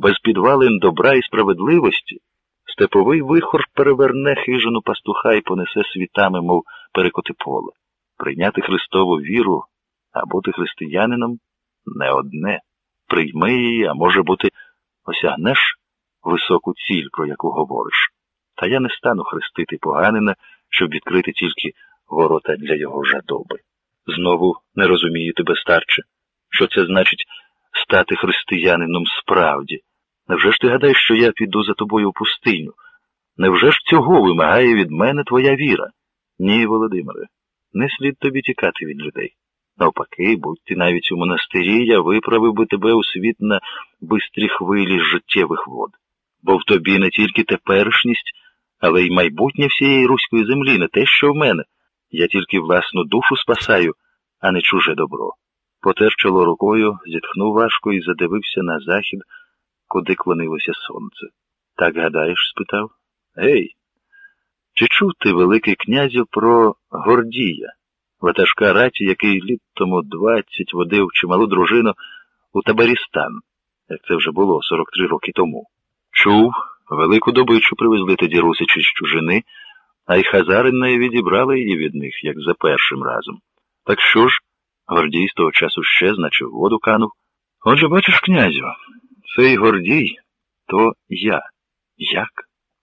без підвалин добра і справедливості, степовий вихор переверне хижину пастуха і понесе світами, мов перекоти поле. Прийняти Христову віру, а бути християнином не одне. Прийми її, а може бути, осягнеш високу ціль, про яку говориш. Та я не стану хрестити поганина, щоб відкрити тільки ворота для його жадоби. Знову не розумію тебе, старче, що це значить стати християнином справді. Невже ж ти гадаєш, що я піду за тобою в пустиню? Невже ж цього вимагає від мене твоя віра? Ні, Володимире, не слід тобі тікати від людей. Навпаки, будь ти навіть у монастирі, я виправив би тебе у світ на бистрі хвилі життєвих вод. Бо в тобі не тільки теперішність, але й майбутнє всієї руської землі, не те, що в мене. Я тільки власну душу спасаю, а не чуже добро. Потер чоло рукою, зітхнув важко і задивився на захід, куди клонилося сонце. Так гадаєш? спитав. Гей, чи чув ти, Великий князю, про Гордія, ватажка раті, який літ тому двадцять водив чималу дружину у Табарістан, як це вже було 43 роки тому? Чув, велику добичу привезли тоді русичі з чужини, а й хазари відібрали її від них, як за першим разом. Так що ж, Гордій з того часу ще, значить, воду канув. Отже, бачиш, князю, цей Гордій то я. Як?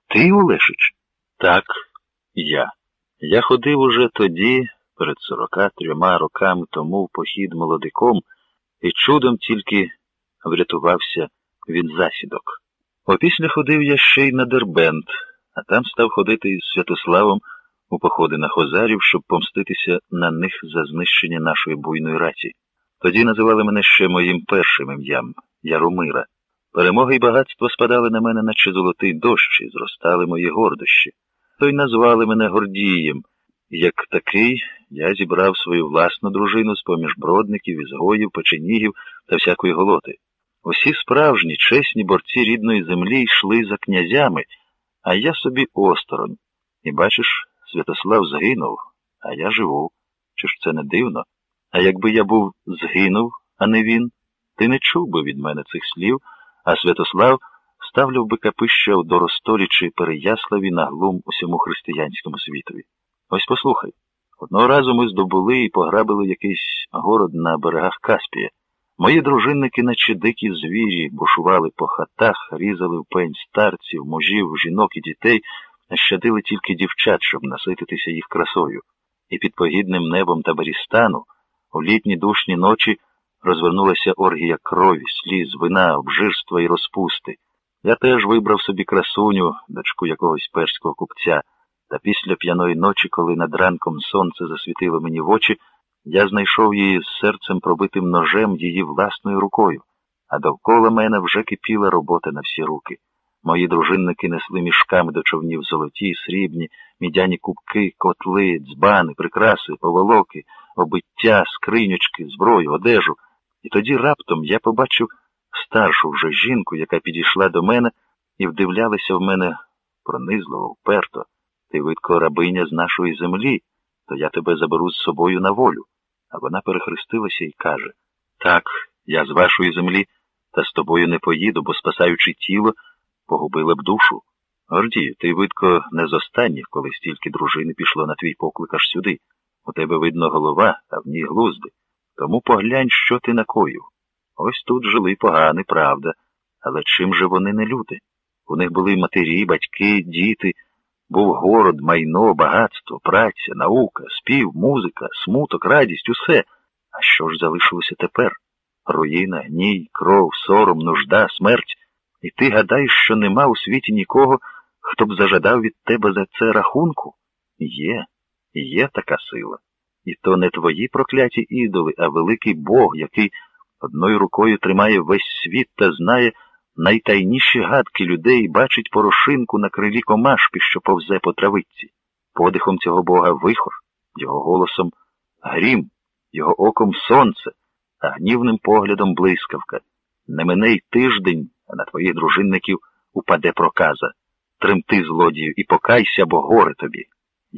Ти, Олешич? Так, я. Я ходив уже тоді, перед сорока трьома роками тому в похід молодиком, і чудом тільки врятувався від засідок. Опісля ходив я ще й на Дербент, а там став ходити із Святославом у походи на Хозарів, щоб помститися на них за знищення нашої буйної раці. Тоді називали мене ще моїм першим ім'ям Яромира. Перемоги й багатство спадали на мене, наче золотий дощ, і зростали мої гордощі. То й назвали мене Гордієм. Як такий, я зібрав свою власну дружину з поміж бродників, ізгоїв, печенігів та всякої голоти. Усі справжні, чесні борці рідної землі йшли за князями, а я собі осторонь. І бачиш, Святослав згинув, а я живу. Чи ж це не дивно? А якби я був згинув, а не він, ти не чув би від мене цих слів, а Святослав ставляв би капище в Доростолі чи Переяславі на глум усьому християнському світові. Ось послухай. Одного разу ми здобули і пограбили якийсь город на берегах Каспія. Мої дружинники, наче дикі звірі, бушували по хатах, різали в пень старців, мужів, жінок і дітей, щадили тільки дівчат, щоб насититися їх красою. І під погідним небом Табарістану у літні душні ночі розвернулася оргія крові, сліз, вина, обжирства і розпусти. Я теж вибрав собі красуню, дочку якогось перського купця, та після п'яної ночі, коли над ранком сонце засвітило мені в очі, я знайшов її з серцем пробитим ножем її власною рукою, а довкола мене вже кипіла робота на всі руки. Мої дружинники несли мішками до човнів золоті, срібні, мідяні кубки, котли, дзбани, прикраси, поволоки, обиття, скринючки, зброю, одежу. І тоді раптом я побачив старшу вже жінку, яка підійшла до мене і вдивлялася в мене пронизливо, вперто. Ти, видко, рабиня з нашої землі, то я тебе заберу з собою на волю. А вона перехрестилася і каже Так, я з вашої землі, та з тобою не поїду, бо, спасаючи тіло, погубила б душу. Гордію, ти, видко, не з останніх, коли стільки дружини пішло на твій поклик аж сюди. У тебе видно голова, а в ній глузди. Тому поглянь, що ти накоїв. Ось тут жили погани, правда. Але чим же вони не люди? У них були матері, батьки, діти, був город, майно, багатство, праця, наука, спів, музика, смуток, радість, усе. А що ж залишилося тепер? Руїна, гній, кров, сором, нужда, смерть. І ти гадаєш, що нема у світі нікого, хто б зажадав від тебе за це рахунку? Є, є така сила. І то не твої прокляті ідоли, а великий Бог, який одною рукою тримає весь світ та знає найтайніші гадки людей бачить порошинку на крилі комашки, що повзе по травиці. Подихом цього Бога вихор, його голосом грім, його оком сонце, а гнівним поглядом блискавка. Не мине й тиждень, а на твоїх дружинників упаде проказа. Тремти, злодію, і покайся, бо горе тобі.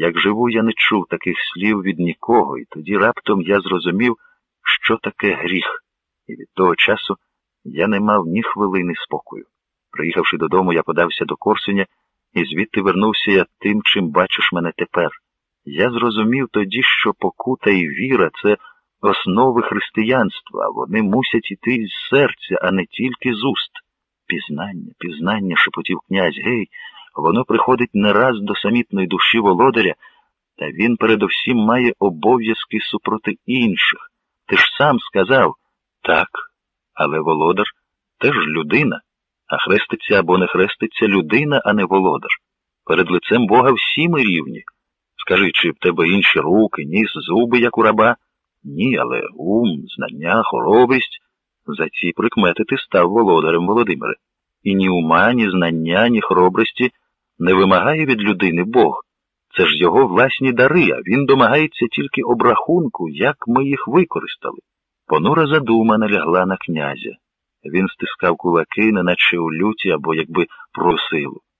Як живу, я не чув таких слів від нікого, і тоді раптом я зрозумів, що таке гріх, і від того часу Я не мав ні хвилини спокою. Приїхавши додому, я подався до Корсуня, і звідти вернувся я тим, чим бачиш мене тепер. Я зрозумів тоді, що покута і віра це основи християнства, вони мусять іти з серця, а не тільки з уст. Пізнання, пізнання, шепотів князь, гей, воно приходить не раз до самітної душі володаря, та він передовсім має обов'язки супроти інших. Ти ж сам сказав так, але володар теж людина, а хреститься або не хреститься людина, а не володар. Перед лицем Бога всі ми рівні. Скажи, чи в тебе інші руки, ніс, зуби, як у раба? Ні, але ум, знання, хоробрість. За ці прикмети ти став володарем Володимире. І ні ума, ні знання, ні хоробрості не вимагає від людини Бог. Це ж його власні дари, а він домагається тільки обрахунку, як ми їх використали. Понура задума налягла на князя. Він стискав кулаки, неначе у люті або якби просилу.